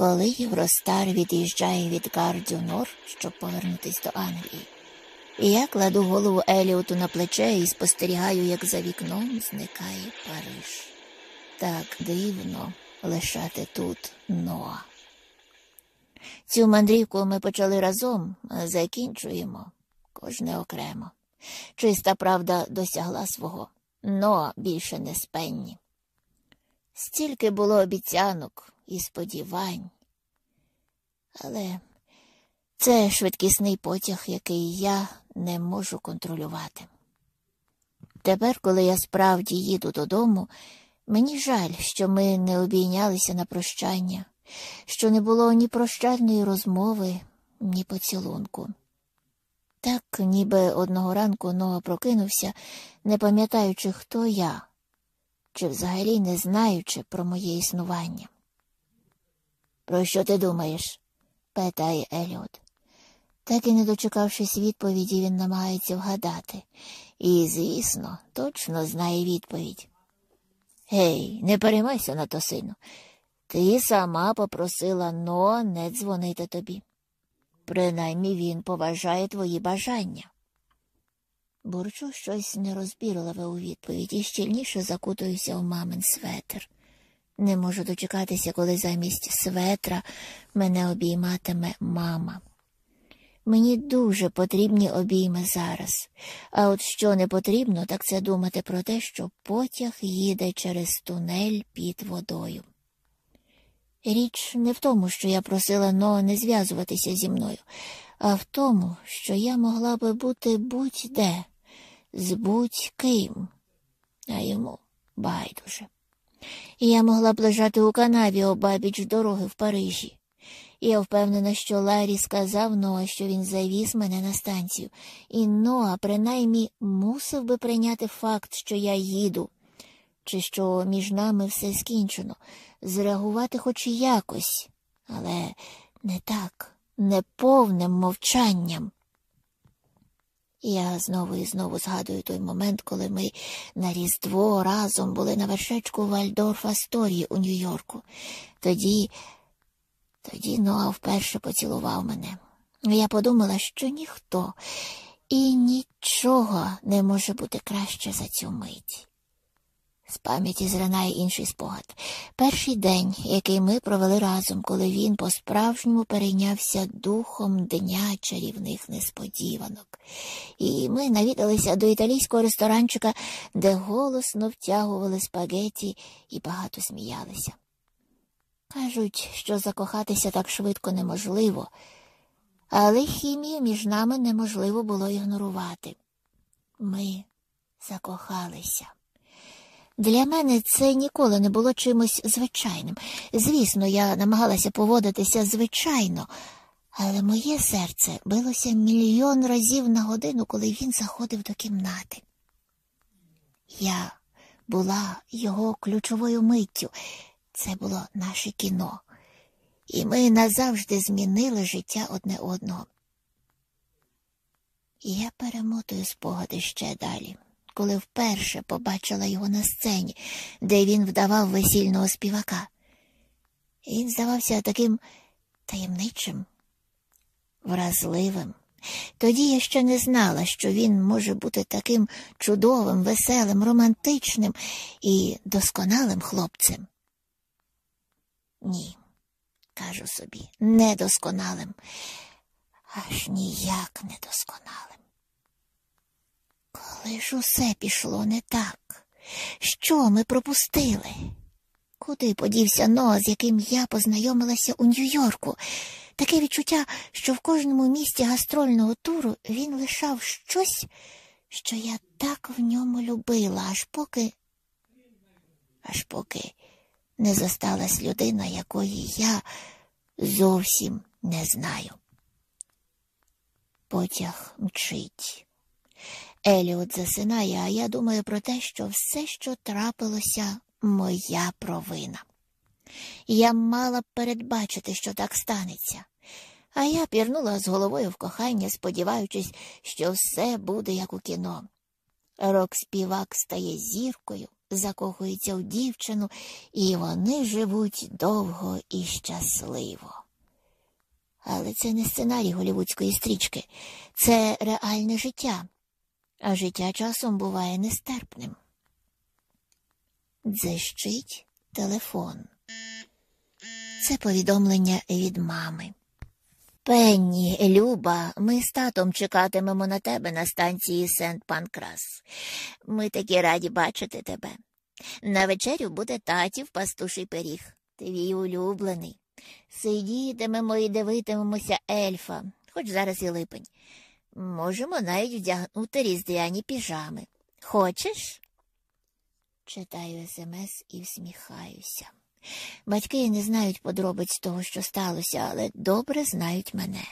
коли Євростар від'їжджає від Гардюнор, щоб повернутись до Англії. І я кладу голову Еліоту на плече і спостерігаю, як за вікном зникає Париж. Так дивно лишати тут Ноа. Цю мандрівку ми почали разом, закінчуємо кожне окремо. Чиста правда досягла свого, Ноа більше не спенні. Стільки було обіцянок і сподівань. Але це швидкісний потяг, який я не можу контролювати. Тепер, коли я справді їду додому, мені жаль, що ми не обійнялися на прощання, що не було ні прощальної розмови, ні поцілунку. Так, ніби одного ранку Ноа прокинувся, не пам'ятаючи, хто я, чи взагалі не знаючи про моє існування. Про що ти думаєш? питає Еліот. Так і не дочекавшись відповіді, він намагається вгадати. І, звісно, точно знає відповідь. Гей, не переймайся на то, сину. Ти сама попросила но не дзвонити тобі. Принаймні він поважає твої бажання. Бурчу щось нерозбірливе у відповідь і щільніше закутуюся у мамин светр. Не можу дочекатися, коли замість светра мене обійматиме мама. Мені дуже потрібні обійми зараз, а от що не потрібно, так це думати про те, що потяг їде через тунель під водою. Річ не в тому, що я просила Ноа не зв'язуватися зі мною, а в тому, що я могла би бути будь-де, з будь-ким, а йому байдуже. І я могла б лежати у канаві обабіч дороги в Парижі. Я впевнена, що Ларі сказав Ноа, що він завіз мене на станцію, і Ноа принаймні мусив би прийняти факт, що я їду, чи що між нами все скінчено, зреагувати хоч якось, але не так, не повним мовчанням. Я знову і знову згадую той момент, коли ми на Різдво разом були на вершечку Вальдорф Асторії у Нью-Йорку. Тоді тоді Ноа вперше поцілував мене. Я подумала, що ніхто і нічого не може бути краще за цю мить. З пам'яті зринає інший спогад. Перший день, який ми провели разом, коли він по-справжньому перейнявся духом дня чарівних несподіванок, і ми навідалися до італійського ресторанчика, де голосно втягували спагеті і багато сміялися. Кажуть, що закохатися так швидко неможливо, але хімію між нами неможливо було ігнорувати. Ми закохалися. Для мене це ніколи не було чимось звичайним. Звісно, я намагалася поводитися звичайно, але моє серце билося мільйон разів на годину, коли він заходив до кімнати. Я була його ключовою миттю. Це було наше кіно, і ми назавжди змінили життя одне одного. Я перемотую спогади ще далі, коли вперше побачила його на сцені, де він вдавав весільного співака. Він здавався таким таємничим, вразливим. Тоді я ще не знала, що він може бути таким чудовим, веселим, романтичним і досконалим хлопцем. Ні, кажу собі, недосконалим, аж ніяк недосконалим. Коли ж усе пішло не так, що ми пропустили? Куди подівся Ноа, з яким я познайомилася у Нью-Йорку? Таке відчуття, що в кожному місті гастрольного туру він лишав щось, що я так в ньому любила, аж поки, аж поки не зосталась людина, якої я зовсім не знаю. Потяг мчить. Еліот засинає, а я думаю про те, що все, що трапилося, моя провина. Я мала б передбачити, що так станеться, а я пірнула з головою в кохання, сподіваючись, що все буде як у кіно. Рок співак стає зіркою, закохується в дівчину, і вони живуть довго і щасливо. Але це не сценарій голівудської стрічки, це реальне життя, а життя часом буває нестерпним. Дзищить телефон. Це повідомлення від мами. Пенні, Люба, ми з татом чекатимемо на тебе на станції Сент Панкрас. Ми такі раді бачити тебе. На вечерю буде татів пастуший пиріг, твій улюблений. Сидітимемо і дивитимемося ельфа, хоч зараз і липень. Можемо навіть вдягнути різдвяні піжами. Хочеш? Читаю смс і всміхаюся. Батьки не знають подробиць того, що сталося, але добре знають мене.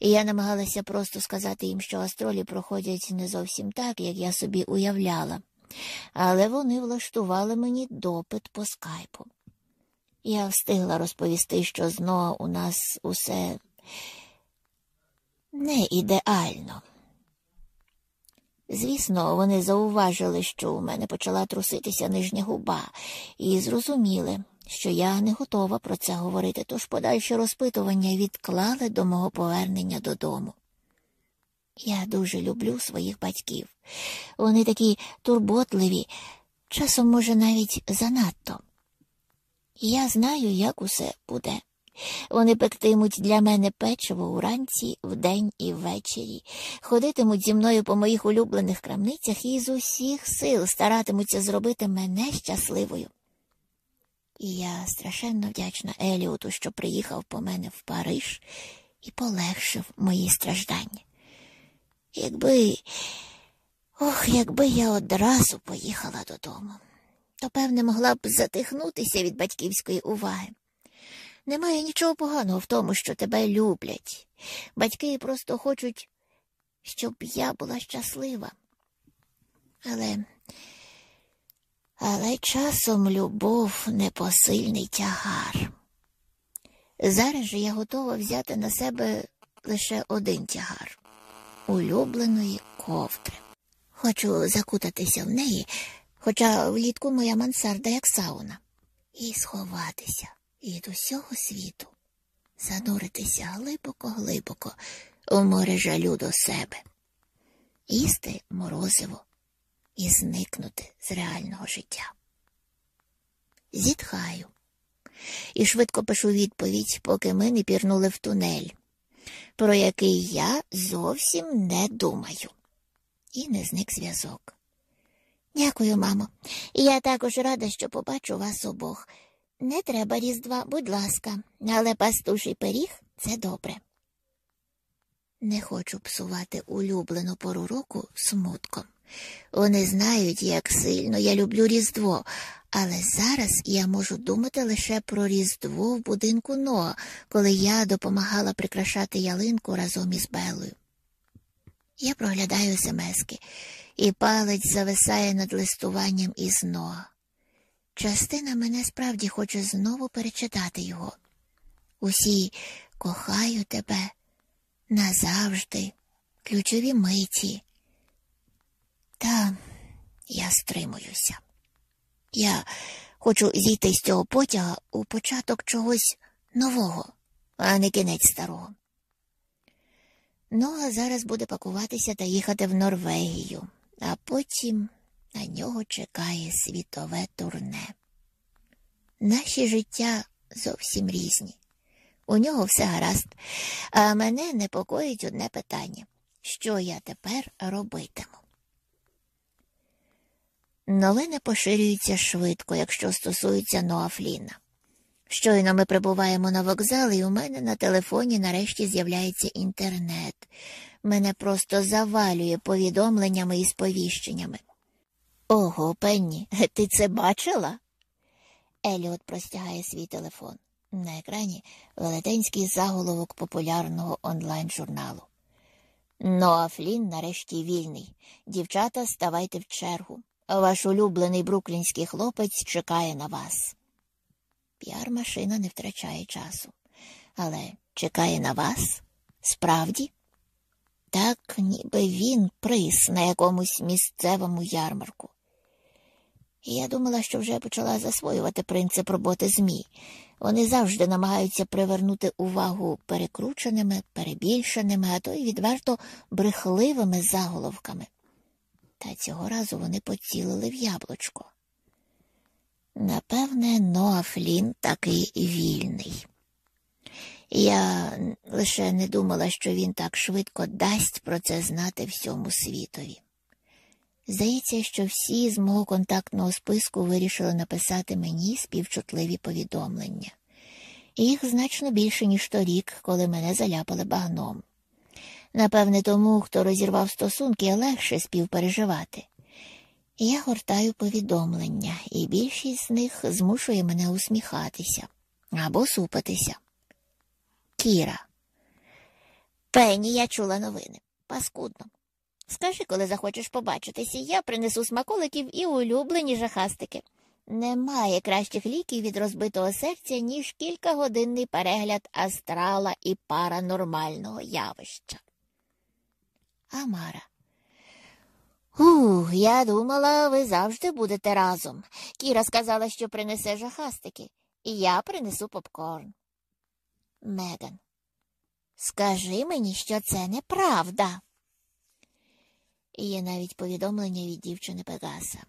І я намагалася просто сказати їм, що астролі проходять не зовсім так, як я собі уявляла, але вони влаштували мені допит по скайпу. Я встигла розповісти, що знову у нас усе не ідеально. Звісно, вони зауважили, що у мене почала труситися нижня губа, і зрозуміли, що я не готова про це говорити, тож подальше розпитування відклали до мого повернення додому. Я дуже люблю своїх батьків. Вони такі турботливі, часом, може, навіть занадто. Я знаю, як усе буде. Вони пектимуть для мене печиво уранці, вдень і ввечері, ходитимуть зі мною по моїх улюблених крамницях і з усіх сил старатимуться зробити мене щасливою. І я страшенно вдячна Еліоту, що приїхав по мене в Париж і полегшив мої страждання. Якби, ох, якби я одразу поїхала додому, то, певне, могла б затихнутися від батьківської уваги. Немає нічого поганого в тому, що тебе люблять. Батьки просто хочуть, щоб я була щаслива. Але але часом любов непосильний тягар. Зараз же я готова взяти на себе лише один тягар улюбленої ковдри. Хочу закутатися в неї, хоча влітку моя мансарда як сауна, і сховатися від усього світу, зануритися глибоко-глибоко у море жалю до себе, їсти морозиво і зникнути з реального життя. Зітхаю і швидко пишу відповідь, поки ми не пірнули в тунель, про який я зовсім не думаю. І не зник зв'язок. Дякую, мамо. і Я також рада, що побачу вас обох. Не треба різдва, будь ласка, але пастуший пиріг це добре. Не хочу псувати улюблену пору року смутком. Вони знають, як сильно я люблю Різдво, але зараз я можу думати лише про Різдво в будинку Ноа, коли я допомагала прикрашати ялинку разом із Белою. Я проглядаю смски, і палець зависає над листуванням із Ноа. Частина мене справді хоче знову перечитати його. Усі кохаю тебе назавжди, ключові миті. Та я стримуюся. Я хочу зійти з цього потяга у початок чогось нового, а не кінець старого. Ну, а зараз буде пакуватися та їхати в Норвегію, а потім на нього чекає світове турне. Наші життя зовсім різні. У нього все гаразд, а мене непокоїть одне питання що я тепер робитиму? Новини поширюються швидко, якщо стосуються Ноафліна. Щойно ми прибуваємо на вокзал, і у мене на телефоні нарешті з'являється інтернет. Мене просто завалює повідомленнями і сповіщеннями. Ого, Пенні, ти це бачила? Еліот простягає свій телефон. На екрані велетенський заголовок популярного онлайн журналу. Ноа Флін нарешті вільний. Дівчата, ставайте в чергу. Ваш улюблений бруклінський хлопець чекає на вас. Піар-машина не втрачає часу. Але чекає на вас? Справді? Так, ніби він приз на якомусь місцевому ярмарку. І я думала, що вже почала засвоювати принцип роботи ЗМІ. Вони завжди намагаються привернути увагу перекрученими, перебільшеними, а то й відверто брехливими заголовками. Та цього разу вони поцілили в яблучко. Напевне, Ноа Флін такий вільний. Я лише не думала, що він так швидко дасть про це знати всьому світові. Здається, що всі з мого контактного списку вирішили написати мені співчутливі повідомлення. Їх значно більше, ніж торік, коли мене заляпали багном. Напевне, тому, хто розірвав стосунки, легше співпереживати. Я гортаю повідомлення, і більшість з них змушує мене усміхатися або супатися. Кіра. Пені, я чула новини. Паскудно. Скажи, коли захочеш побачитися, я принесу смаколиків і улюблені жахастики. Немає кращих ліків від розбитого серця, ніж кількагодинний перегляд астрала і паранормального явища. Амара. Ух, я думала, ви завжди будете разом. Кіра сказала, що принесе жахастики, і я принесу попкорн. Меган. Скажи мені, що це неправда. Є навіть повідомлення від дівчини Пегаса.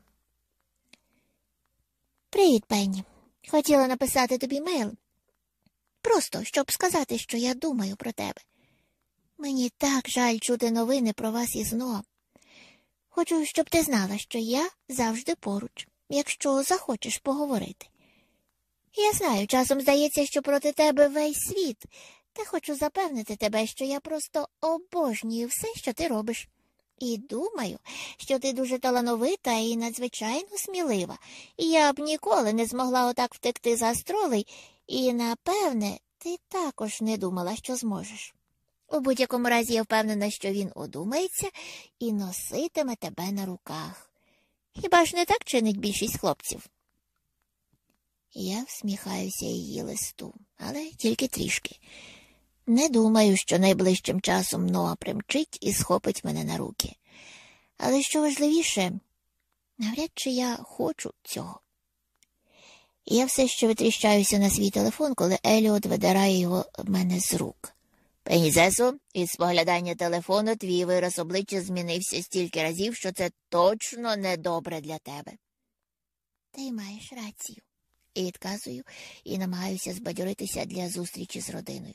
Привіт, Пенні. Хотіла написати тобі мейл. Просто щоб сказати, що я думаю про тебе. Мені так жаль чути новини про вас із Но. Хочу, щоб ти знала, що я завжди поруч, якщо захочеш поговорити. Я знаю, часом здається, що проти тебе весь світ, та хочу запевнити тебе, що я просто обожнюю все, що ти робиш. І думаю, що ти дуже талановита і надзвичайно смілива. Я б ніколи не змогла отак втекти з астролей, і, напевне, ти також не думала, що зможеш. У будь-якому разі я впевнена, що він одумається і носитиме тебе на руках. Хіба ж не так чинить більшість хлопців? Я всміхаюся її листу, але тільки трішки. Не думаю, що найближчим часом Ноа примчить і схопить мене на руки. Але що важливіше, навряд чи я хочу цього. Я все ще витріщаюся на свій телефон, коли Еліот видирає його в мене з рук. Пенізесо, із споглядання телефону твій вираз обличчя змінився стільки разів, що це точно недобре для тебе. Ти маєш рацію, і відказую і намагаюся збадьоритися для зустрічі з родиною.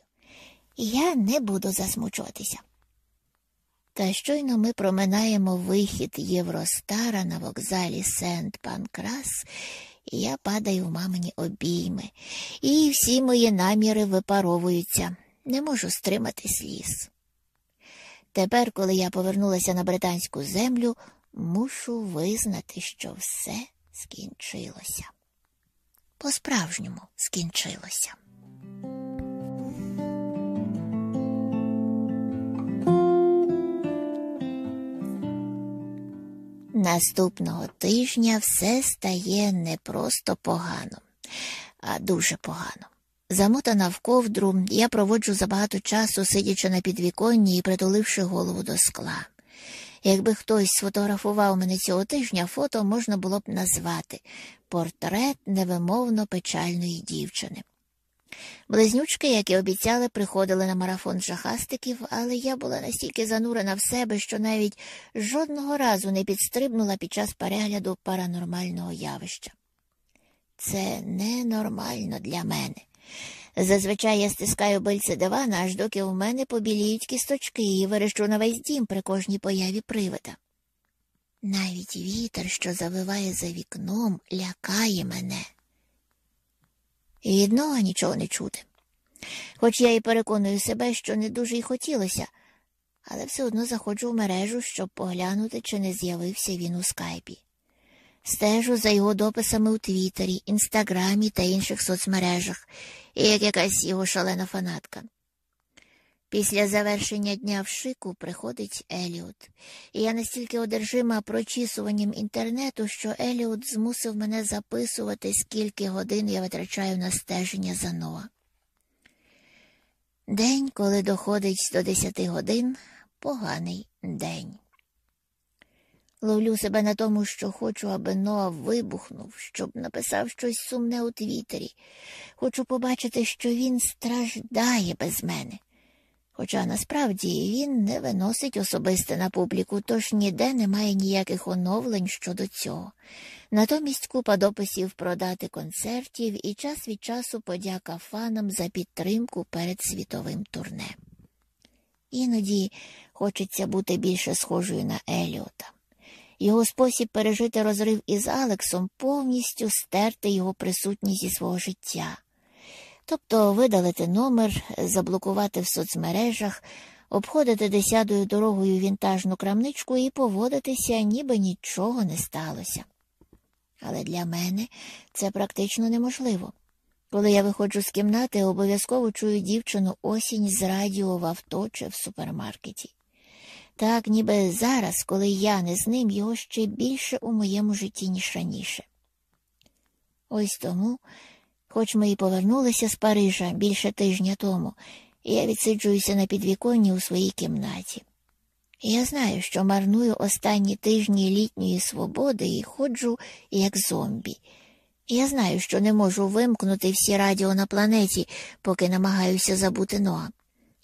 Я не буду засмучуватися. Та щойно ми проминаємо вихід Євростара на вокзалі Сент Панкрас, і я падаю в мамині обійми, і всі мої наміри випаровуються, не можу стримати сліз. Тепер, коли я повернулася на британську землю, мушу визнати, що все скінчилося. По справжньому скінчилося. Наступного тижня все стає не просто погано, а дуже погано. Замотана в ковдру, я проводжу забагато часу, сидячи на підвіконні і притуливши голову до скла. Якби хтось сфотографував мене цього тижня, фото можна було б назвати портрет невимовно печальної дівчини. Близнючки, як і обіцяли, приходили на марафон жахастиків, але я була настільки занурена в себе, що навіть жодного разу не підстрибнула під час перегляду паранормального явища. Це ненормально для мене. Зазвичай я стискаю бильце дивана, аж доки в мене побіліють кісточки і верещу на весь дім при кожній появі привида. Навіть вітер, що завиває за вікном, лякає мене і одного нічого не чути. Хоч я і переконую себе, що не дуже й хотілося, але все одно заходжу в мережу, щоб поглянути, чи не з'явився він у скайпі. Стежу за його дописами у Твіттері, Інстаграмі та інших соцмережах, і як якась його шалена фанатка. Після завершення дня в шику приходить Еліот, і я настільки одержима прочісуванням інтернету, що Еліот змусив мене записувати, скільки годин я витрачаю на стеження за Ноа. День, коли доходить до десяти годин, поганий день. Ловлю себе на тому, що хочу, аби Ноа вибухнув, щоб написав щось сумне у Твіттері. Хочу побачити, що він страждає без мене. Хоча насправді він не виносить особисте на публіку, тож ніде немає ніяких оновлень щодо цього. Натомість купа дописів про дати концертів і час від часу подяка фанам за підтримку перед світовим турне. Іноді хочеться бути більше схожою на Еліота. Його спосіб пережити розрив із Алексом повністю стерти його присутність зі свого життя. Тобто видалити номер, заблокувати в соцмережах, обходити десятою дорогою вінтажну крамничку і поводитися, ніби нічого не сталося. Але для мене це практично неможливо. Коли я виходжу з кімнати, обов'язково чую дівчину осінь з радіо в авто чи в супермаркеті. Так, ніби зараз, коли я не з ним, його ще більше у моєму житті, ніж раніше. Ось тому, хоч ми і повернулися з Парижа більше тижня тому, я відсиджуюся на підвіконні у своїй кімнаті. Я знаю, що марную останні тижні літньої свободи і ходжу як зомбі. Я знаю, що не можу вимкнути всі радіо на планеті, поки намагаюся забути Ноа.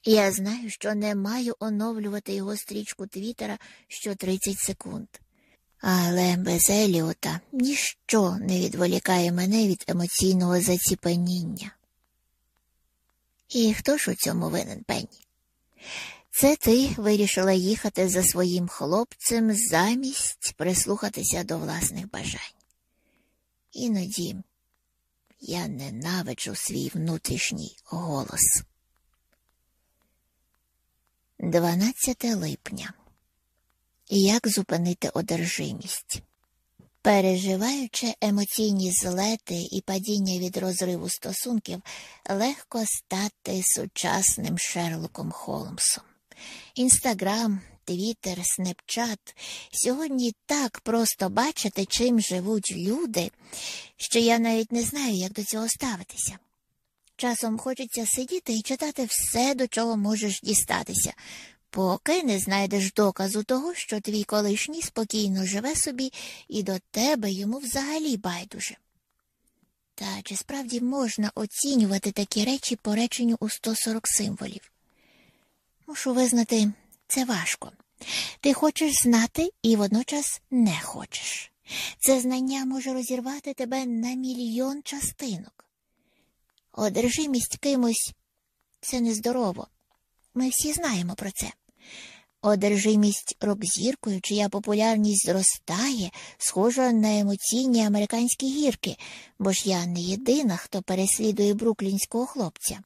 Я знаю, що не маю оновлювати його стрічку Твіттера що 30 секунд. Але без Еліота ніщо не відволікає мене від емоційного заціпеніння. І хто ж у цьому винен Пенні? Це ти вирішила їхати за своїм хлопцем замість прислухатися до власних бажань. Іноді я ненавиджу свій внутрішній голос. 12 липня. Як зупинити одержимість? Переживаючи емоційні злети і падіння від розриву стосунків, легко стати сучасним Шерлоком Холмсом. Інстаграм, Твіттер, Снепчат сьогодні так просто бачити, чим живуть люди, що я навіть не знаю, як до цього ставитися. Часом хочеться сидіти і читати все, до чого можеш дістатися, поки не знайдеш доказу того, що твій колишній спокійно живе собі і до тебе йому взагалі байдуже. Та чи справді можна оцінювати такі речі по реченню у 140 символів? Мушу визнати, це важко. Ти хочеш знати і водночас не хочеш. Це знання може розірвати тебе на мільйон частинок. Одержимість кимось це нездорово. Ми всі знаємо про це. Одержимість рок-зіркою, чия популярність зростає, схожа на емоційні американські гірки, бо ж я не єдина, хто переслідує бруклінського хлопця.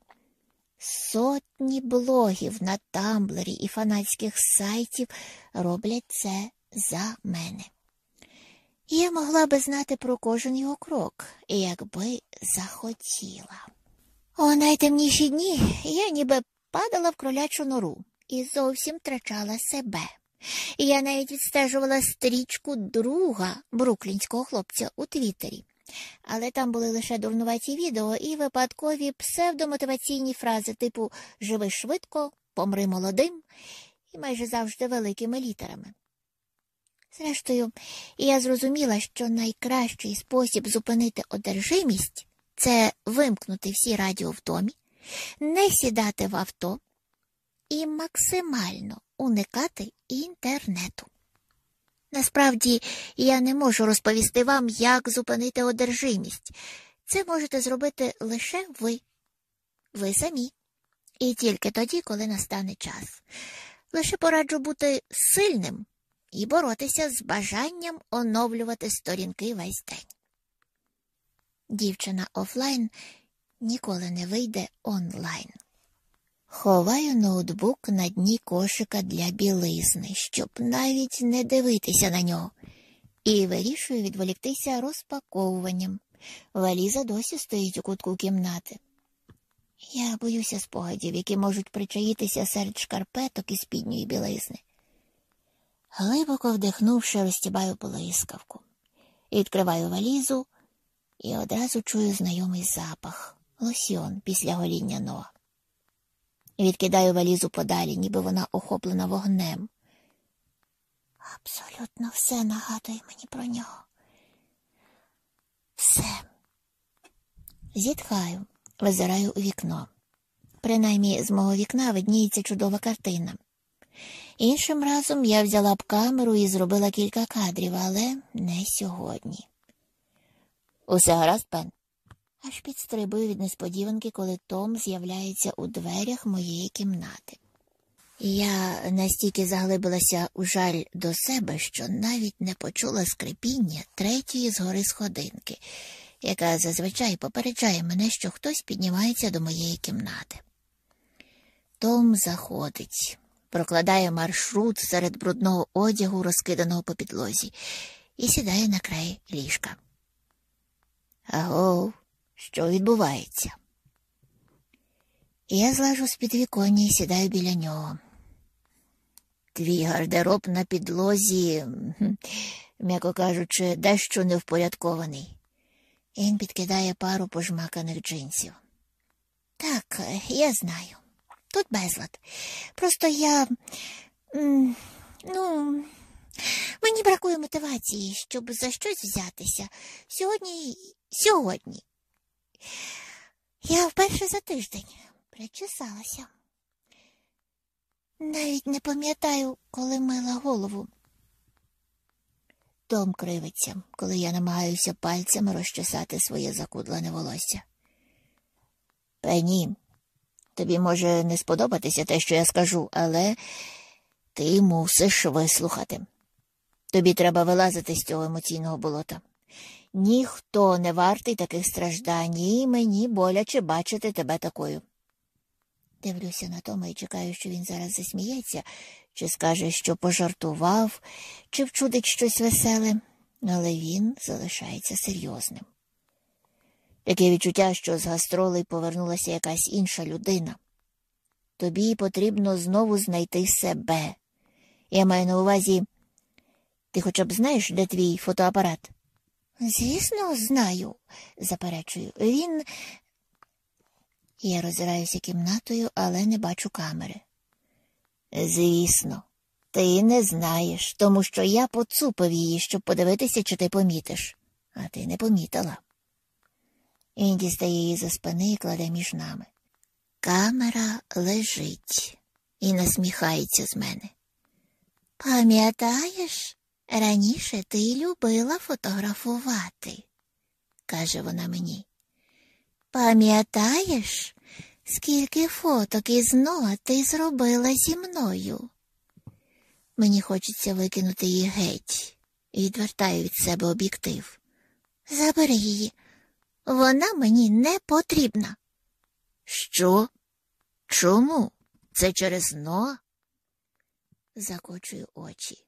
Сотні блогів на тамблері і фанатських сайтів роблять це за мене. Я могла би знати про кожен його крок, якби захотіла. У найтемніші дні я ніби падала в кролячу нору і зовсім втрачала себе. Я навіть відстежувала стрічку друга бруклінського хлопця у Твіттері. Але там були лише дурнуваті відео і випадкові псевдомотиваційні фрази типу Живи швидко, помри молодим і майже завжди великими літерами. Зрештою, я зрозуміла, що найкращий спосіб зупинити одержимість це вимкнути всі радіо в домі, не сідати в авто і максимально уникати інтернету. Насправді я не можу розповісти вам, як зупинити одержимість. Це можете зробити лише ви, ви самі. І тільки тоді, коли настане час. Лише пораджу бути сильним і боротися з бажанням оновлювати сторінки весь день. Дівчина офлайн ніколи не вийде онлайн. Ховаю ноутбук на дні кошика для білизни, щоб навіть не дивитися на нього, і вирішую відволіктися розпаковуванням. Валіза досі стоїть у кутку кімнати. Я боюся спогадів, які можуть причаїтися серед шкарпеток і спідньої білизни. Глибоко вдихнувши, розтібаю блискавку, відкриваю валізу і одразу чую знайомий запах лосьон після гоління ног. Відкидаю валізу подалі, ніби вона охоплена вогнем. Абсолютно все нагадує мені про нього. Все. Зітхаю, визираю у вікно. Принаймні, з мого вікна видніється чудова картина. Іншим разом я взяла б камеру і зробила кілька кадрів, але не сьогодні. Усе гаразд, пен? Аж підстрибую від несподіванки, коли Том з'являється у дверях моєї кімнати. Я настільки заглибилася у жаль до себе, що навіть не почула скрипіння третьої згори сходинки, яка зазвичай попереджає мене, що хтось піднімається до моєї кімнати. Том заходить, прокладає маршрут серед брудного одягу, розкиданого по підлозі, і сідає на край ліжка. Аго, що відбувається? Я злажу з підвіконня і сідаю біля нього. Твій гардероб на підлозі, м'яко кажучи, дещо невпорядкований. Він підкидає пару пожмаканих джинсів. Так, я знаю. Тут безлад. Просто я. Ну, мені бракує мотивації, щоб за щось взятися. Сьогодні. Сьогодні. Я вперше за тиждень причесалася. Навіть не пам'ятаю, коли мила голову. Том кривиться, коли я намагаюся пальцями розчесати своє закудлене волосся. Пені, тобі може не сподобатися те, що я скажу, але ти мусиш вислухати. Тобі треба вилазити з цього емоційного болота. Ніхто не вартий таких страждань, і мені боляче бачити тебе такою. Дивлюся на Тома і чекаю, що він зараз засміється, чи скаже, що пожартував, чи вчудить щось веселе, але він залишається серйозним. Таке відчуття, що з гастролей повернулася якась інша людина. Тобі потрібно знову знайти себе. Я маю на увазі, ти хоча б знаєш, де твій фотоапарат? Звісно, знаю, заперечую. Він я роззираюся кімнатою, але не бачу камери. Звісно, ти не знаєш, тому що я поцупив її, щоб подивитися, чи ти помітиш, а ти не помітила. Він дістає її за спини і кладе між нами. Камера лежить і насміхається з мене. Пам'ятаєш, раніше ти любила фотографувати, каже вона мені. Пам'ятаєш, скільки фоток із нога ти зробила зі мною? Мені хочеться викинути її геть відвертаю від себе об'єктив. Забери її, вона мені не потрібна. Що? Чому? Це через но? Закочую очі.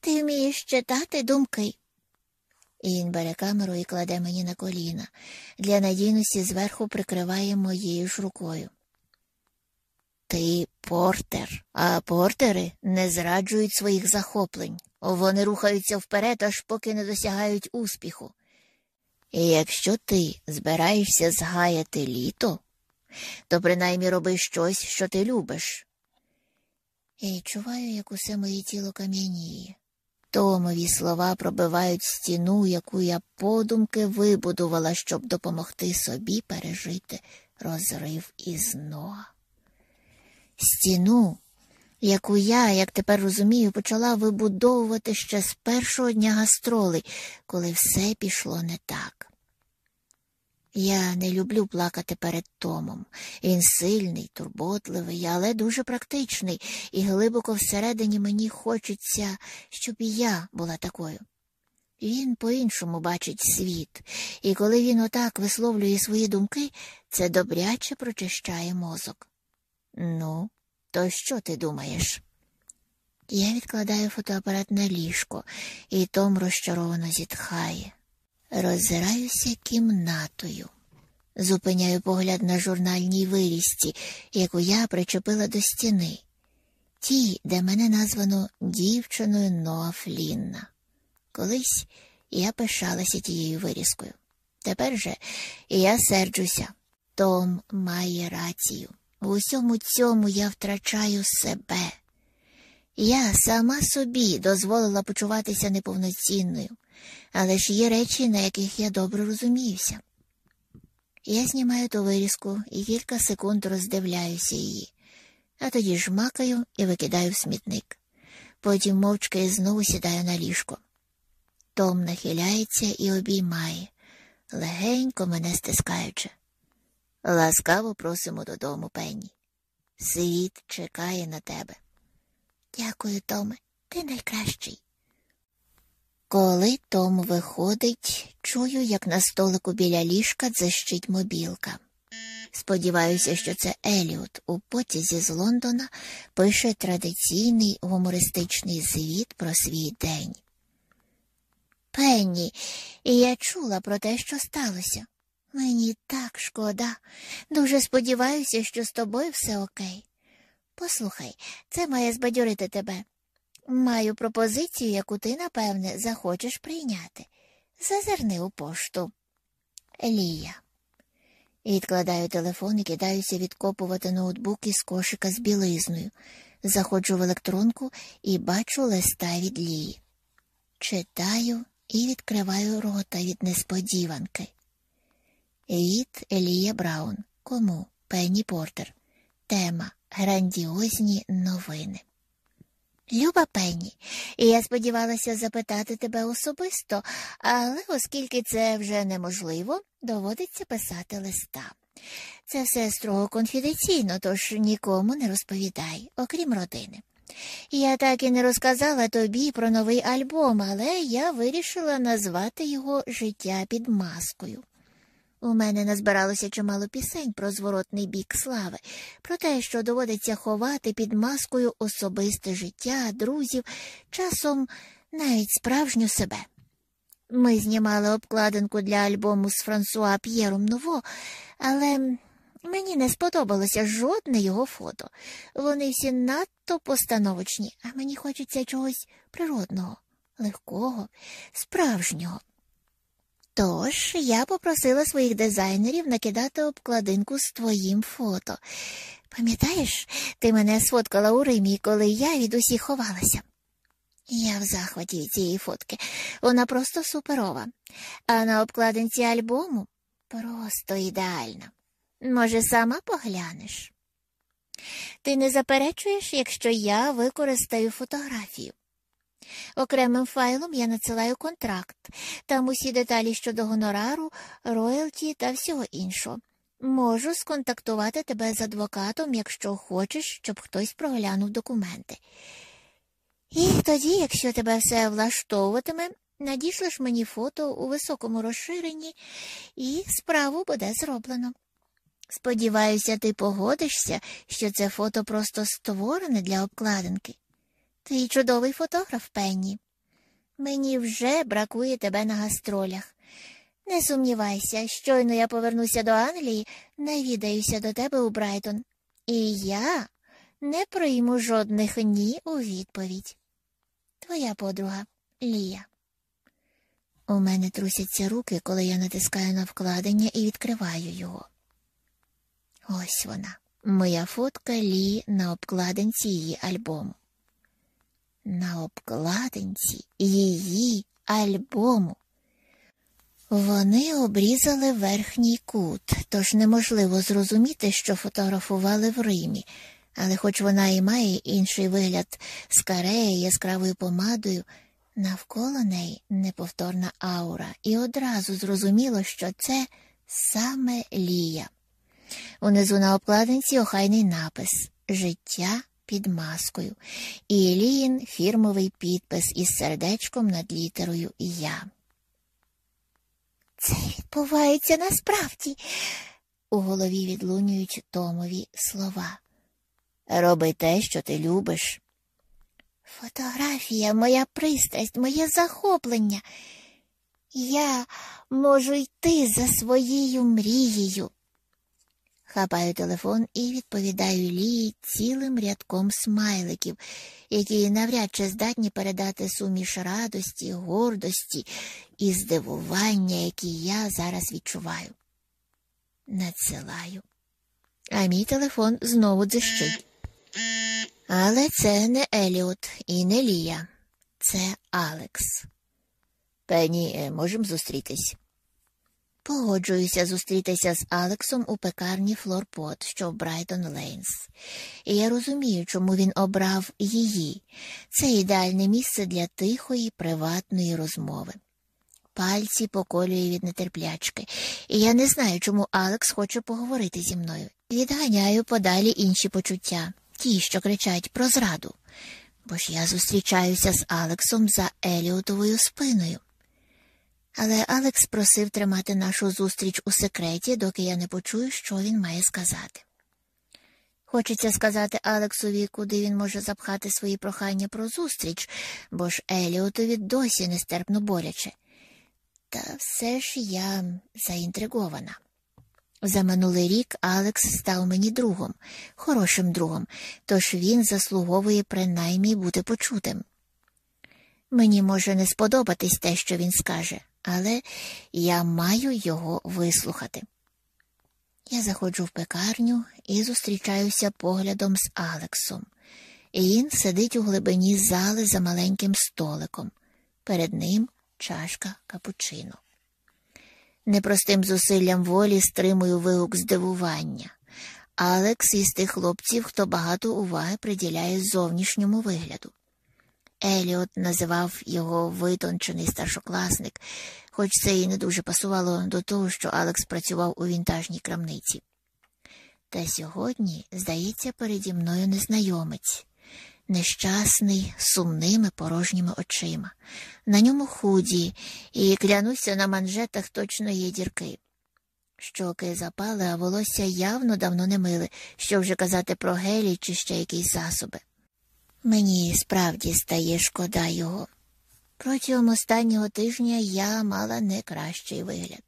Ти вмієш читати думки. Він бере камеру і кладе мені на коліна. Для надійності зверху прикриває моєю ж рукою. Ти портер, а портери не зраджують своїх захоплень. Вони рухаються вперед, аж поки не досягають успіху. І якщо ти збираєшся згаяти літо, то принаймні роби щось, що ти любиш. Я відчуваю, як усе моє тіло кам'яніє. Томові слова пробивають стіну, яку я подумки вибудувала, щоб допомогти собі пережити розрив із Ноа. Стіну, яку я, як тепер розумію, почала вибудовувати ще з першого дня гастролей, коли все пішло не так. Я не люблю плакати перед Томом. Він сильний, турботливий, але дуже практичний, і глибоко всередині мені хочеться, щоб і я була такою. Він по-іншому бачить світ, і коли він отак висловлює свої думки, це добряче прочищає мозок. Ну, то що ти думаєш? Я відкладаю фотоапарат на ліжко, і Том розчаровано зітхає. Роззираюся кімнатою. Зупиняю погляд на журнальній вирізці, яку я причепила до стіни, ті, де мене названо дівчиною Ноа Флінна. Колись я пишалася тією вирізкою. Тепер же я серджуся. Том має рацію. В усьому цьому я втрачаю себе. Я сама собі дозволила почуватися неповноцінною, але ж є речі, на яких я добре розуміюся. Я знімаю ту вирізку і кілька секунд роздивляюся її, а тоді жмакаю і викидаю в смітник. Потім мовчки знову сідаю на ліжко. Том нахиляється і обіймає, легенько мене стискаючи. Ласкаво просимо додому, Пенні. Світ чекає на тебе. Дякую, Томе, ти найкращий. Коли Том виходить, чую, як на столику біля ліжка дзищить мобілка. Сподіваюся, що це Еліот у потязі з Лондона пише традиційний гумористичний звіт про свій день. Пенні, і я чула про те, що сталося. Мені так шкода. Дуже сподіваюся, що з тобою все окей. Послухай, це має збадьорити тебе. Маю пропозицію, яку ти, напевне, захочеш прийняти. Зазирни у пошту. Лія. Відкладаю телефон і кидаюся відкопувати ноутбук із кошика з білизною. Заходжу в електронку і бачу листа від Лії. Читаю і відкриваю рота від несподіванки. Від Елія Браун. Кому? Пенні Портер. Тема Грандіозні новини. Люба Пенні, я сподівалася запитати тебе особисто, але оскільки це вже неможливо, доводиться писати листа. Це все строго конфіденційно, тож нікому не розповідай, окрім родини. Я так і не розказала тобі про новий альбом, але я вирішила назвати його Життя під маскою. У мене назбиралося чимало пісень про зворотний бік слави, про те, що доводиться ховати під маскою особисте життя, друзів, часом навіть справжню себе. Ми знімали обкладинку для альбому з Франсуа П'єром Ново, але мені не сподобалося жодне його фото. Вони всі надто постановочні, а мені хочеться чогось природного, легкого, справжнього. Тож я попросила своїх дизайнерів накидати обкладинку з твоїм фото. Пам'ятаєш, ти мене сфоткала у Римі, коли я від усіх ховалася. Я в захваті від цієї фотки. Вона просто суперова. А на обкладинці альбому просто ідеальна. Може, сама поглянеш? Ти не заперечуєш, якщо я використаю фотографію. Окремим файлом я надсилаю контракт, там усі деталі щодо гонорару, роялті та всього іншого. Можу сконтактувати тебе з адвокатом, якщо хочеш, щоб хтось проглянув документи. І тоді, якщо тебе все влаштовуватиме, надішлеш мені фото у високому розширенні, і справу буде зроблено. Сподіваюся, ти погодишся, що це фото просто створене для обкладинки. Ти чудовий фотограф, Пенні. Мені вже бракує тебе на гастролях. Не сумнівайся, щойно я повернуся до Англії, навідаюся до тебе у Брайтон, і я не прийму жодних ні у відповідь. Твоя подруга Лія. У мене трусяться руки, коли я натискаю на вкладення і відкриваю його. Ось вона, моя фотка Лі на обкладинці її альбому на обкладинці її альбому. Вони обрізали верхній кут, тож неможливо зрозуміти, що фотографували в Римі, але хоч вона і має інший вигляд з карею яскравою помадою, навколо неї неповторна аура, і одразу зрозуміло, що це саме Лія. Унизу на обкладинці охайний напис Життя під маскою, і Еліїн фірмовий підпис із сердечком над літерою Я. Це відбувається насправді, у голові відлунюють Томові слова. Роби те, що ти любиш. Фотографія, моя пристрасть, моє захоплення. Я можу йти за своєю мрією. Хапаю телефон і відповідаю Лії цілим рядком смайликів, які навряд чи здатні передати суміш радості, гордості і здивування, які я зараз відчуваю. Надсилаю. А мій телефон знову дзижчить. Але це не Еліот і не Лія, це Алекс. Пенні, е, можемо зустрітись? Погоджуюся зустрітися з Алексом у пекарні Флорпот, що в Брайтон Лейнс. І я розумію, чому він обрав її. Це ідеальне місце для тихої, приватної розмови. Пальці поколює від нетерплячки, і я не знаю, чому Алекс хоче поговорити зі мною. Відганяю подалі інші почуття, ті, що кричать про зраду. Бо ж я зустрічаюся з Алексом за Еліотовою спиною. Але Алекс просив тримати нашу зустріч у секреті, доки я не почую, що він має сказати. Хочеться сказати Алексові, куди він може запхати свої прохання про зустріч, бо ж Еліотові досі нестерпно боляче. Та все ж я заінтригована. За минулий рік Алекс став мені другом, хорошим другом, тож він заслуговує принаймні бути почутим. Мені може не сподобатись те, що він скаже, але я маю його вислухати. Я заходжу в пекарню і зустрічаюся поглядом з Алексом. Він сидить у глибині зали за маленьким столиком. Перед ним чашка капучино. Непростим зусиллям волі стримую вигук здивування. Алекс із тих хлопців, хто багато уваги приділяє зовнішньому вигляду. Еліот називав його витончений старшокласник, хоч це і не дуже пасувало до того, що Алекс працював у вінтажній крамниці. Та сьогодні, здається, переді мною незнайомець, нещасний, сумними порожніми очима. На ньому худі, і клянуся, на манжетах точно є дірки. Щоки запали, а волосся явно давно не мили, що вже казати про гелі чи ще якісь засоби. Мені справді стає шкода його. Протягом останнього тижня я мала не кращий вигляд.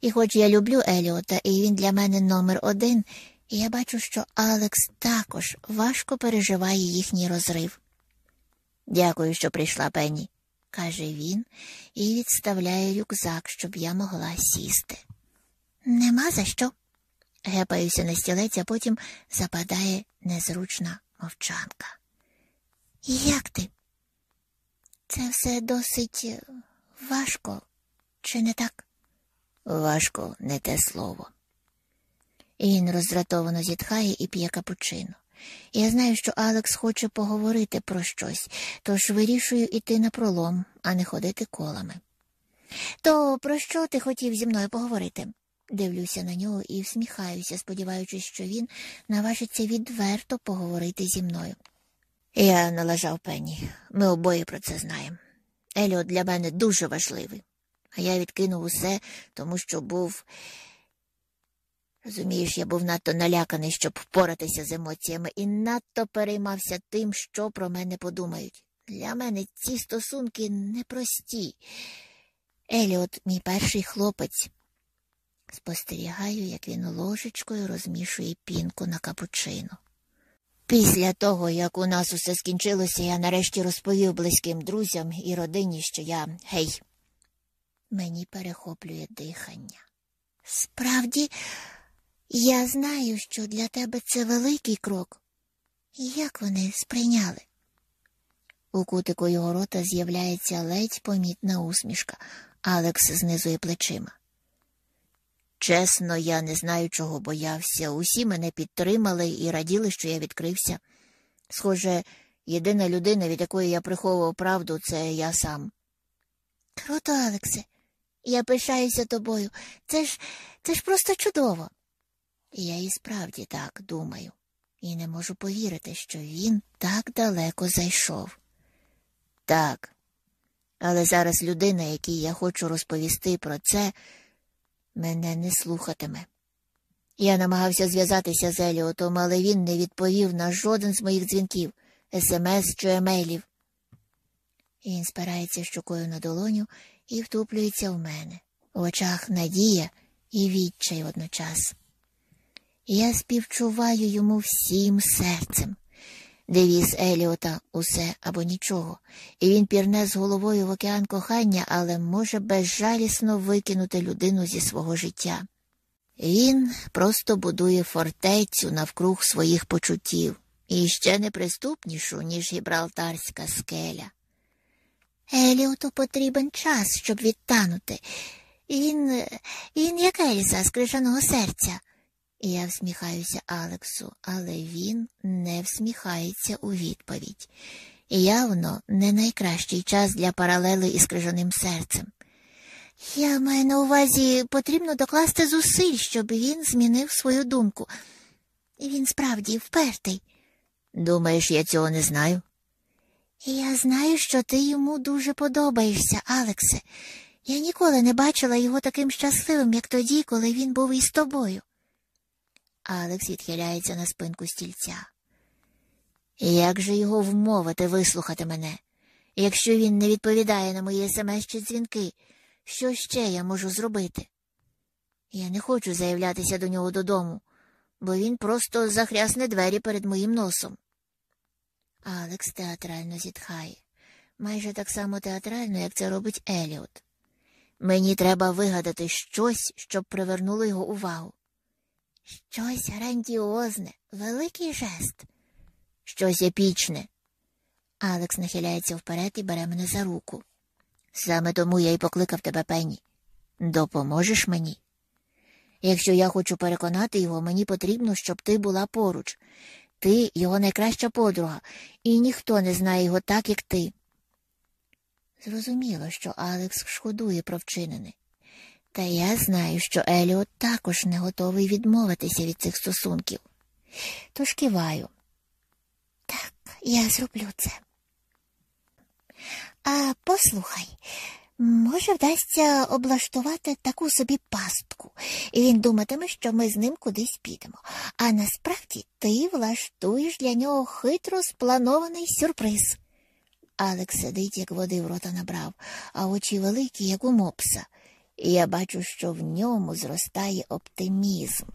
І хоч я люблю Еліота, і він для мене номер один, я бачу, що Алекс також важко переживає їхній розрив. Дякую, що прийшла Пенні, каже він і відставляє рюкзак, щоб я могла сісти. Нема за що. Гепаюся на стілець, а потім западає незручна мовчанка. Як ти? Це все досить е, важко, чи не так? Важко не те слово. Він роздратовано зітхає і п'є капучино. Я знаю, що Алекс хоче поговорити про щось, тож вирішую іти на пролом, а не ходити колами. То про що ти хотів зі мною поговорити? Дивлюся на нього і всміхаюся, сподіваючись, що він наважиться відверто поговорити зі мною. Я налажав пені. Ми обоє про це знаємо. Еліот для мене дуже важливий, а я відкинув усе, тому що був. Розумієш, я був надто наляканий, щоб впоратися з емоціями, і надто переймався тим, що про мене подумають. Для мене ці стосунки непрості. Еліот, мій перший хлопець. Спостерігаю, як він ложечкою розмішує пінку на капучино. Після того, як у нас усе скінчилося, я нарешті розповів близьким друзям і родині, що я гей. Мені перехоплює дихання. Справді, я знаю, що для тебе це великий крок. Як вони сприйняли? У кутику його рота з'являється ледь помітна усмішка. Алекс знизує плечима. Чесно, я не знаю, чого боявся. Усі мене підтримали і раділи, що я відкрився. Схоже, єдина людина, від якої я приховував правду, це я сам. Круто, Алексе, я пишаюся тобою. Це ж це ж просто чудово. Я і справді так думаю, і не можу повірити, що він так далеко зайшов. Так, але зараз людина, якій я хочу розповісти про це мене не слухатиме. Я намагався зв'язатися з Еліотом, але він не відповів на жоден з моїх дзвінків, смс чи емейлів. Він спирається щокою на долоню і втуплюється в мене. В очах надія і відчай водночас. Я співчуваю йому всім серцем. Девіз Еліота усе або нічого, і він пірне з головою в океан кохання, але може безжалісно викинути людину зі свого життя. Він просто будує фортецю навкруг своїх почуттів, і ще неприступнішу, ніж Гібралтарська скеля. Еліоту потрібен час, щоб відтанути. Він він як Ельза з крижаного серця. Я всміхаюся Алексу, але він не всміхається у відповідь. Явно не найкращий час для паралели із крижаним серцем. Я маю на увазі, потрібно докласти зусиль, щоб він змінив свою думку. Він справді впертий. Думаєш, я цього не знаю? Я знаю, що ти йому дуже подобаєшся, Алексе. Я ніколи не бачила його таким щасливим, як тоді, коли він був із тобою. Алекс відхиляється на спинку стільця. Як же його вмовити вислухати мене? Якщо він не відповідає на мої смс чи дзвінки, що ще я можу зробити? Я не хочу заявлятися до нього додому, бо він просто захрясне двері перед моїм носом. Алекс театрально зітхає, майже так само театрально, як це робить Еліот. Мені треба вигадати щось, щоб привернуло його увагу. Щось грандіозне, великий жест, щось епічне. Алекс нахиляється вперед і бере мене за руку. Саме тому я й покликав тебе Пенні. Допоможеш мені? Якщо я хочу переконати його, мені потрібно, щоб ти була поруч. Ти його найкраща подруга, і ніхто не знає його так, як ти. Зрозуміло, що Алекс шкодує про вчинене. Та я знаю, що Еліот також не готовий відмовитися від цих стосунків. Тож киваю. Так, я зроблю це. А послухай, може, вдасться облаштувати таку собі пастку, і він думатиме, що ми з ним кудись підемо. А насправді ти влаштуєш для нього хитро спланований сюрприз. Алекс сидить, як води в рота набрав, а очі великі, як у мопса, і я бачу, що в ньому зростає оптимізм.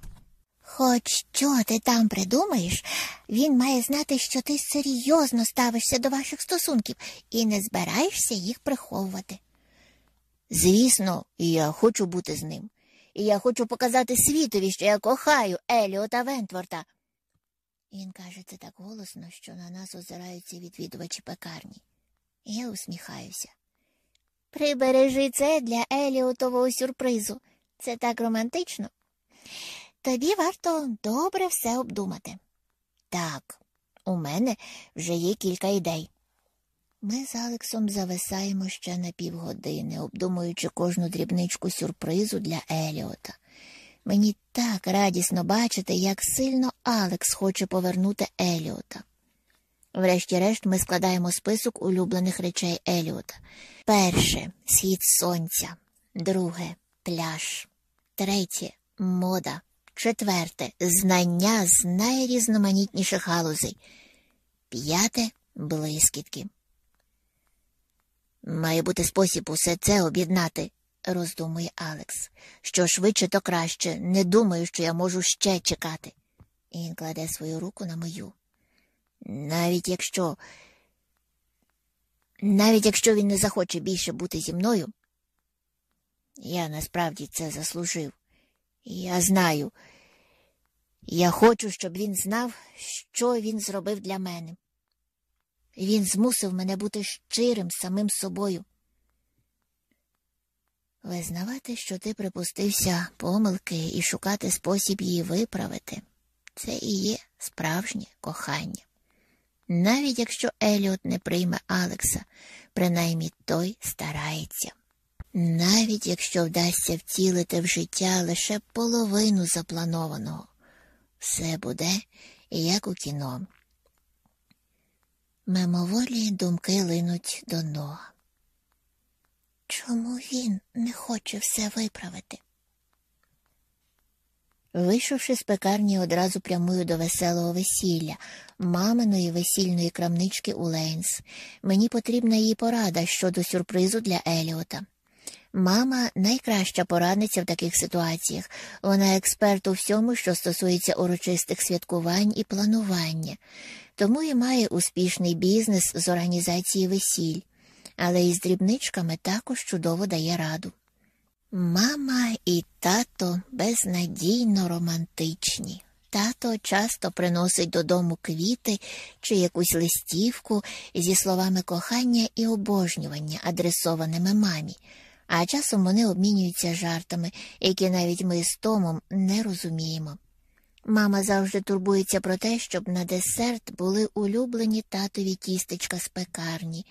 Хоч що ти там придумаєш, він має знати, що ти серйозно ставишся до ваших стосунків і не збираєшся їх приховувати. Звісно, я хочу бути з ним, і я хочу показати світові, що я кохаю Еліота Вентворта. Він каже це так голосно, що на нас озираються відвідувачі пекарні. Я усміхаюся. Прибережи це для Еліотового сюрпризу. Це так романтично. Тобі варто добре все обдумати. Так, у мене вже є кілька ідей. Ми з Алексом зависаємо ще на півгодини, обдумуючи кожну дрібничку сюрпризу для Еліота. Мені так радісно бачити, як сильно Алекс хоче повернути Еліота. Врешті-решт ми складаємо список улюблених речей Еліота. Перше схід сонця, друге пляж, третє мода, четверте знання з найрізноманітніших галузей, п'яте блискітки. Має бути спосіб усе це об'єднати, роздумує Алекс. Що швидше, то краще. Не думаю, що я можу ще чекати. І він кладе свою руку на мою. Навіть якщо навіть якщо він не захоче більше бути зі мною, я насправді це заслужив. Я знаю, я хочу, щоб він знав, що він зробив для мене. Він змусив мене бути щирим самим собою. Визнавати, що ти припустився помилки і шукати спосіб її виправити, це і є справжнє кохання. Навіть якщо Еліот не прийме Алекса, принаймні той старається. Навіть якщо вдасться втілити в життя лише половину запланованого, все буде як у кіно. Мимоволі думки линуть до нога. Чому він не хоче все виправити? Вийшовши з пекарні, одразу прямую до веселого весілля, маминої весільної крамнички у Лейнс. Мені потрібна її порада щодо сюрпризу для Еліота. Мама найкраща порадниця в таких ситуаціях. Вона експерт у всьому, що стосується урочистих святкувань і планування, тому і має успішний бізнес з організації весіль, але із дрібничками також чудово дає раду. Мама і тато безнадійно романтичні, Тато часто приносить додому квіти чи якусь листівку зі словами кохання і обожнювання, адресованими мамі, а часом вони обмінюються жартами, які навіть ми з Томом не розуміємо. Мама завжди турбується про те, щоб на десерт були улюблені татові тістечка з пекарні,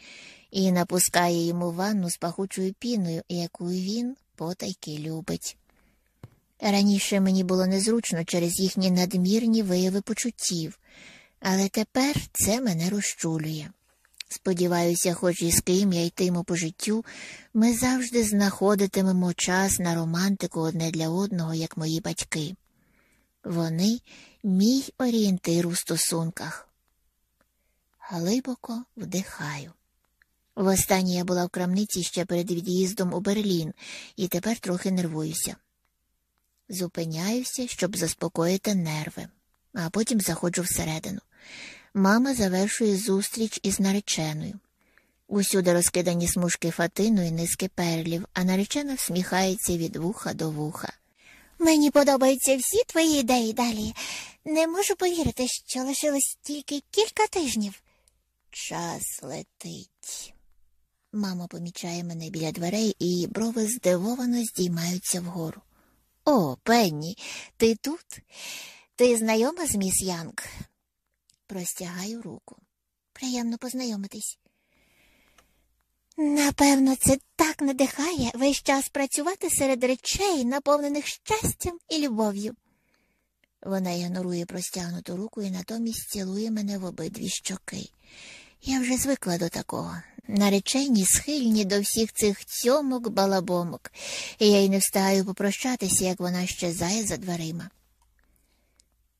і напускає йому ванну з пахучою піною, яку він потайки любить. Раніше мені було незручно через їхні надмірні вияви почуттів, але тепер це мене розчулює. Сподіваюся, хоч і з ким я йтиму по життю, ми завжди знаходитимемо час на романтику одне для одного, як мої батьки. Вони мій орієнтир у стосунках. Глибоко вдихаю. Востаннє я була в крамниці ще перед від'їздом у Берлін і тепер трохи нервуюся. Зупиняюся, щоб заспокоїти нерви, а потім заходжу всередину. Мама завершує зустріч із нареченою. Усюди розкидані смужки фатину і низки перлів, а наречена всміхається від вуха до вуха. Мені подобаються всі твої ідеї далі. Не можу повірити, що лишилось тільки кілька тижнів. Час летить. Мама помічає мене біля дверей, і брови здивовано здіймаються вгору. О, Пенні, ти тут? Ти знайома з міс Янг? Простягаю руку. Приємно познайомитись. Напевно, це так надихає весь час працювати серед речей, наповнених щастям і любов'ю. Вона ігнорує простягнуту руку і натомість цілує мене в обидві щоки. Я вже звикла до такого. Наречені схильні до всіх цих цьомок балабомок, і я й не встигаю попрощатися, як вона щезає за дверима.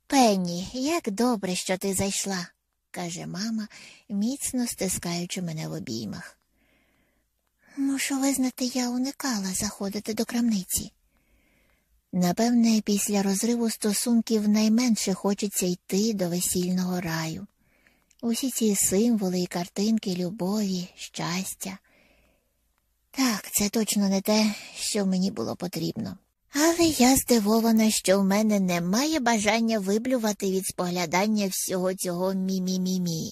Пенні, як добре, що ти зайшла, каже мама, міцно стискаючи мене в обіймах. Мушу визнати, я уникала заходити до крамниці. Напевне, після розриву стосунків найменше хочеться йти до весільного раю. Усі ці символи і картинки любові, щастя. Так, це точно не те, що мені було потрібно. Але я здивована, що в мене немає бажання виблювати від споглядання всього цього мі-мі-мі-мі.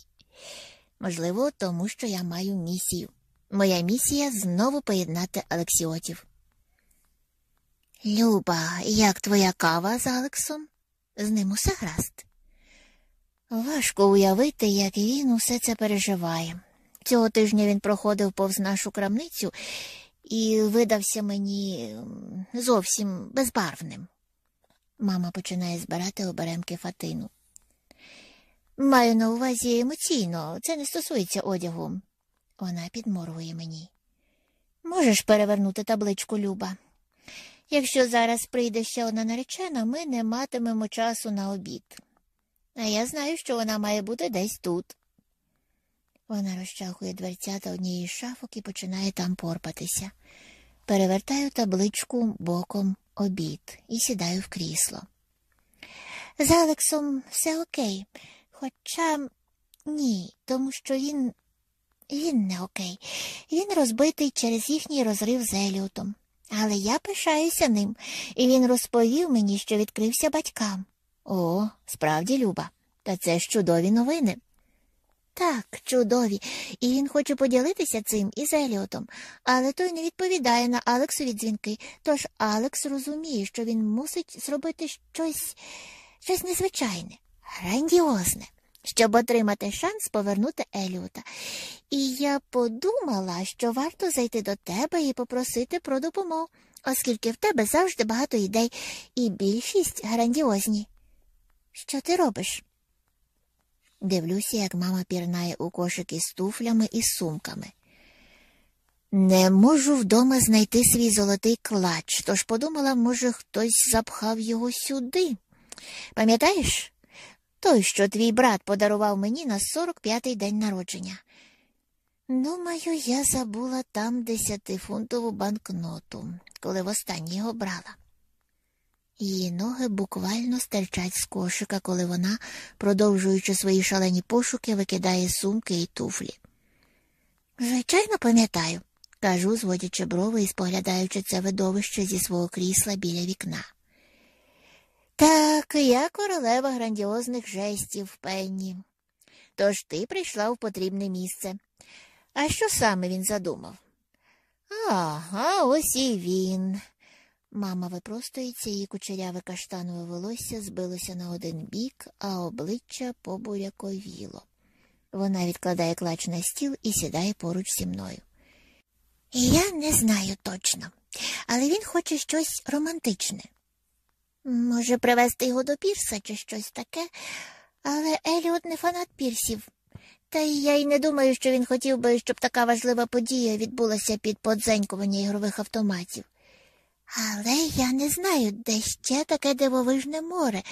Можливо, тому що я маю місію. Моя місія знову поєднати Алексіотів. Люба, як твоя кава з Алексом? З ним усе гаразд. Важко уявити, як він усе це переживає. Цього тижня він проходив повз нашу крамницю і видався мені зовсім безбарвним. Мама починає збирати оберемки фатину. Маю на увазі емоційно, це не стосується одягу. Вона підморгує мені. Можеш перевернути табличку Люба. Якщо зараз прийде ще одна наречена, ми не матимемо часу на обід. А я знаю, що вона має бути десь тут. Вона розчахує дверцята однієї шафок і починає там порпатися. Перевертаю табличку боком обід і сідаю в крісло. З Алексом все окей, хоча ні, тому що він він не окей. Він розбитий через їхній розрив з Еліотом. Але я пишаюся ним, і він розповів мені, що відкрився батькам. О, справді, Люба, та це ж чудові новини. Так, чудові, і він хоче поділитися цим із Еліотом, але той не відповідає на Алексові дзвінки, тож Алекс розуміє, що він мусить зробити щось щось незвичайне, грандіозне, щоб отримати шанс повернути Еліота. І я подумала, що варто зайти до тебе і попросити про допомогу, оскільки в тебе завжди багато ідей, і більшість грандіозні. Що ти робиш? Дивлюся, як мама пірнає у кошики з туфлями і сумками. Не можу вдома знайти свій золотий клач, тож подумала, може, хтось запхав його сюди. Пам'ятаєш? Той, що твій брат подарував мені на 45-й день народження. Думаю, я забула там десятифунтову банкноту, коли востаннє його брала. Її ноги буквально стирчать з кошика, коли вона, продовжуючи свої шалені пошуки, викидає сумки і туфлі. Звичайно, пам'ятаю, кажу, зводячи брови і споглядаючи це видовище зі свого крісла біля вікна. Так, я королева грандіозних жестів, Пенні. Тож ти прийшла в потрібне місце. А що саме він задумав? Ага, ось і він. Мама випростується, її кучеряве каштанове волосся збилося на один бік, а обличчя побуряковіло. Вона відкладає клач на стіл і сідає поруч зі мною. Я не знаю точно, але він хоче щось романтичне. Може, привезти його до пірса чи щось таке, але Еліот не фанат пірсів. Та я й не думаю, що він хотів би, щоб така важлива подія відбулася під подзенькування ігрових автоматів. Але я не знаю, де ще таке дивовижне море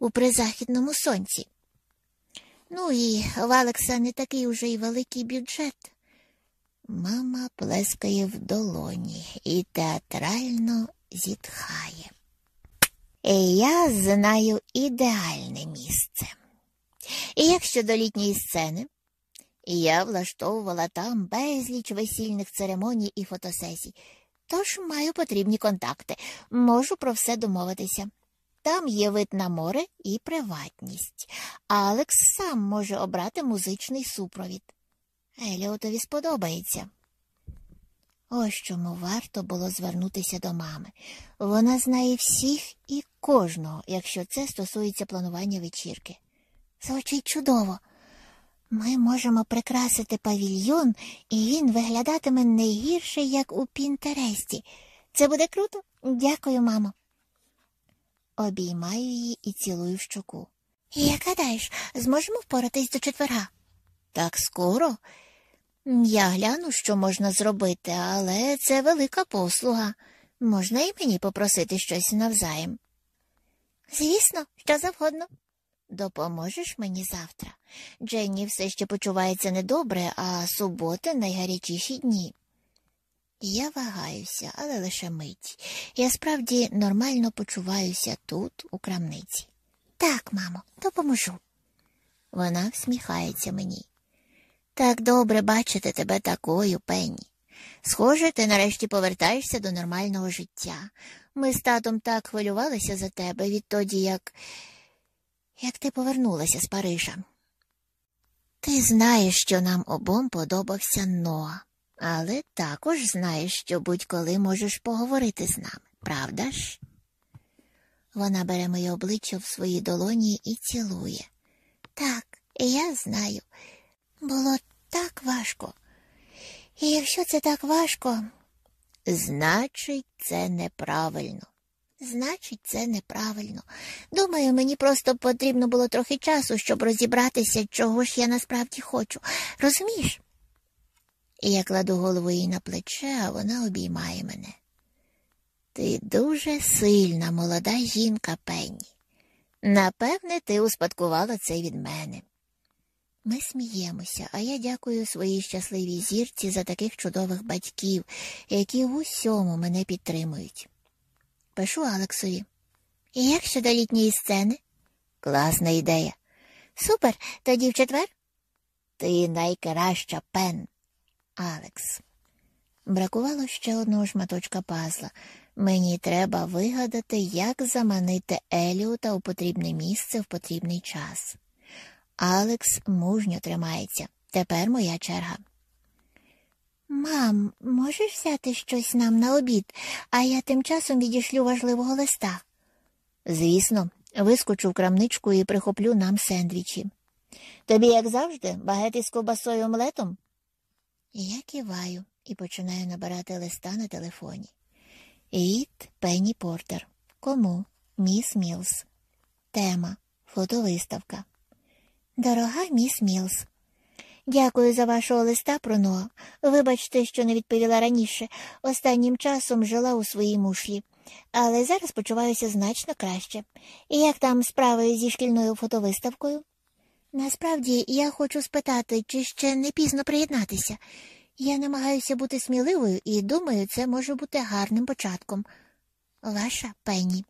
у призахідному сонці. Ну і в Алекса не такий уже й великий бюджет. Мама плескає в долоні і театрально зітхає. І Я знаю ідеальне місце. І як щодо літньої сцени, я влаштовувала там безліч весільних церемоній і фотосесій, тож маю потрібні контакти, можу про все домовитися. Там є вид на море і приватність. Алекс сам може обрати музичний супровід. Еліотові сподобається. Ось чому варто було звернутися до мами. Вона знає всіх і кожного, якщо це стосується планування вечірки. Звучить чудово. Ми можемо прикрасити павільйон, і він виглядатиме не гірше, як у Пінтересті. Це буде круто? Дякую, мамо. Обіймаю її і цілую в щоку. Як гадаєш, зможемо впоратись до четверга? Так скоро. Я гляну, що можна зробити, але це велика послуга. Можна і мені попросити щось навзаєм. Звісно, що завгодно. Допоможеш мені завтра. Дженні все ще почувається недобре, а суботи найгарячіші дні. Я вагаюся, але лише мить. Я справді нормально почуваюся тут, у крамниці. Так, мамо, допоможу. Вона всміхається мені. Так добре бачити тебе такою, Пенні. Схоже, ти нарешті повертаєшся до нормального життя. Ми з татом так хвилювалися за тебе відтоді, як як ти повернулася з Парижа. Ти знаєш, що нам обом подобався Ноа, але також знаєш, що будь-коли можеш поговорити з нами, правда ж? Вона бере моє обличчя в свої долоні і цілує. Так, я знаю. Було так важко. І якщо це так важко, значить, це неправильно. Значить, це неправильно. Думаю, мені просто потрібно було трохи часу, щоб розібратися, чого ж я насправді хочу. Розумієш? І я кладу голову їй на плече, а вона обіймає мене. Ти дуже сильна, молода жінка, Пенні. Напевне, ти успадкувала це від мене. Ми сміємося, а я дякую своїй щасливій зірці за таких чудових батьків, які в усьому мене підтримують. Пишу Алексові. І як щодо літньої сцени? Класна ідея. Супер, тоді в четвер? Ти найкраща пен, Алекс. Бракувало ще одного шматочка пазла. Мені треба вигадати, як заманити Еліота у потрібне місце в потрібний час. Алекс мужньо тримається. Тепер моя черга. Мам, можеш взяти щось нам на обід, а я тим часом відішлю важливого листа. Звісно, вискочу в крамничку і прихоплю нам сендвічі. Тобі, як завжди, багети з ковбасою омлетом? Я киваю і починаю набирати листа на телефоні. Від Пенні Портер. Кому? Міс Мілс. Тема фотовиставка. Дорога міс Мілс. Дякую за вашого листа про Ноа. Вибачте, що не відповіла раніше. Останнім часом жила у своїй мушлі, але зараз почуваюся значно краще. І як там справи зі шкільною фотовиставкою? Насправді я хочу спитати, чи ще не пізно приєднатися. Я намагаюся бути сміливою і думаю, це може бути гарним початком. Ваша Пенні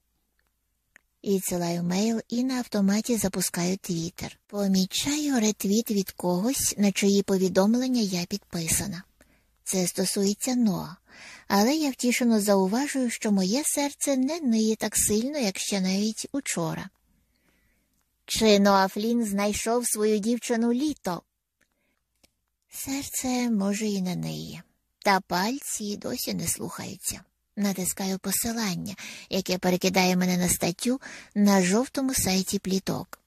і цілаю мейл і на автоматі запускаю твіттер. Помічаю ретвіт від когось, на чиї повідомлення я підписана. Це стосується Ноа, але я втішено зауважую, що моє серце не ниє так сильно, як ще навіть учора. Чи Ноа Флін знайшов свою дівчину літо? Серце може і не ниє, та пальці досі не слухаються. Натискаю посилання, яке перекидає мене на статтю на жовтому сайті пліток.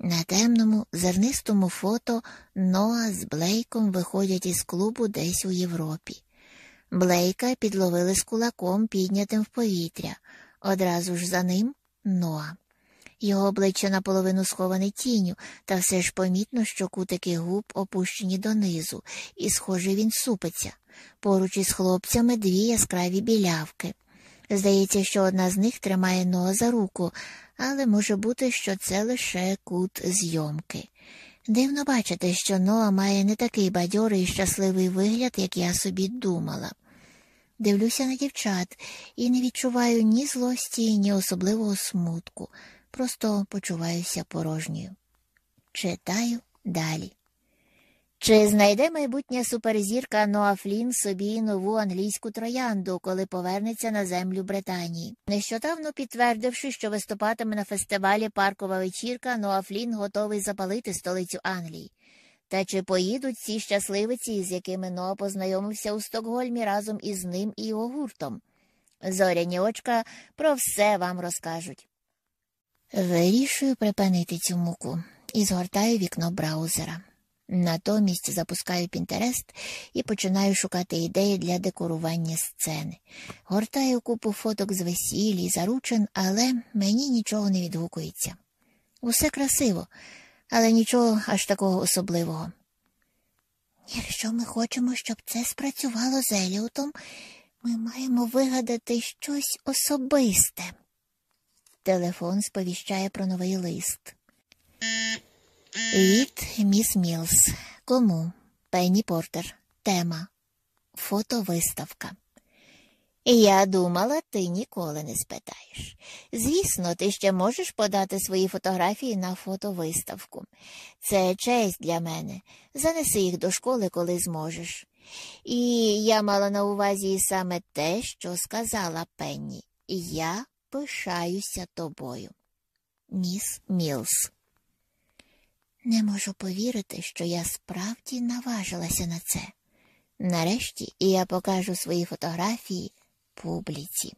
На темному, зернистому фото Ноа з Блейком виходять із клубу десь у Європі. Блейка підловили з кулаком, піднятим в повітря. Одразу ж за ним Ноа. Його обличчя наполовину сховане тінню, та все ж помітно, що кутики губ опущені донизу, і, схоже, він супиться. Поруч із хлопцями дві яскраві білявки. Здається, що одна з них тримає Ноа за руку, але може бути, що це лише кут зйомки. Дивно бачити, що Ноа має не такий бадьорий і щасливий вигляд, як я собі думала. Дивлюся на дівчат і не відчуваю ні злості, ні особливого смутку, просто почуваюся порожньою. Читаю далі. Чи знайде майбутня суперзірка Ноа Флін собі нову англійську троянду, коли повернеться на землю Британії? Нещодавно підтвердивши, що виступатиме на фестивалі Паркова вечірка, Ноа Флін готовий запалити столицю Англії. Та чи поїдуть ці щасливиці, з якими Ноа познайомився у Стокгольмі разом із ним і його гуртом? Зоряні очка про все вам розкажуть. Вирішую припинити цю муку і згортаю вікно браузера. Натомість запускаю Пінтерест і починаю шукати ідеї для декорування сцени. Гортаю купу фоток з весіль і заручин, але мені нічого не відгукується. Усе красиво, але нічого аж такого особливого. Якщо ми хочемо, щоб це спрацювало з Еліотом, ми маємо вигадати щось особисте. Телефон сповіщає про новий лист. Від міс Мілс. Кому? Пенні Портер. Тема. Фотовиставка. Я думала, ти ніколи не спитаєш. Звісно, ти ще можеш подати свої фотографії на фотовиставку. Це честь для мене. Занеси їх до школи, коли зможеш. І я мала на увазі саме те, що сказала Пенні. Я пишаюся тобою. Міс Мілс. Не можу повірити, що я справді наважилася на це. Нарешті я покажу свої фотографії публіці.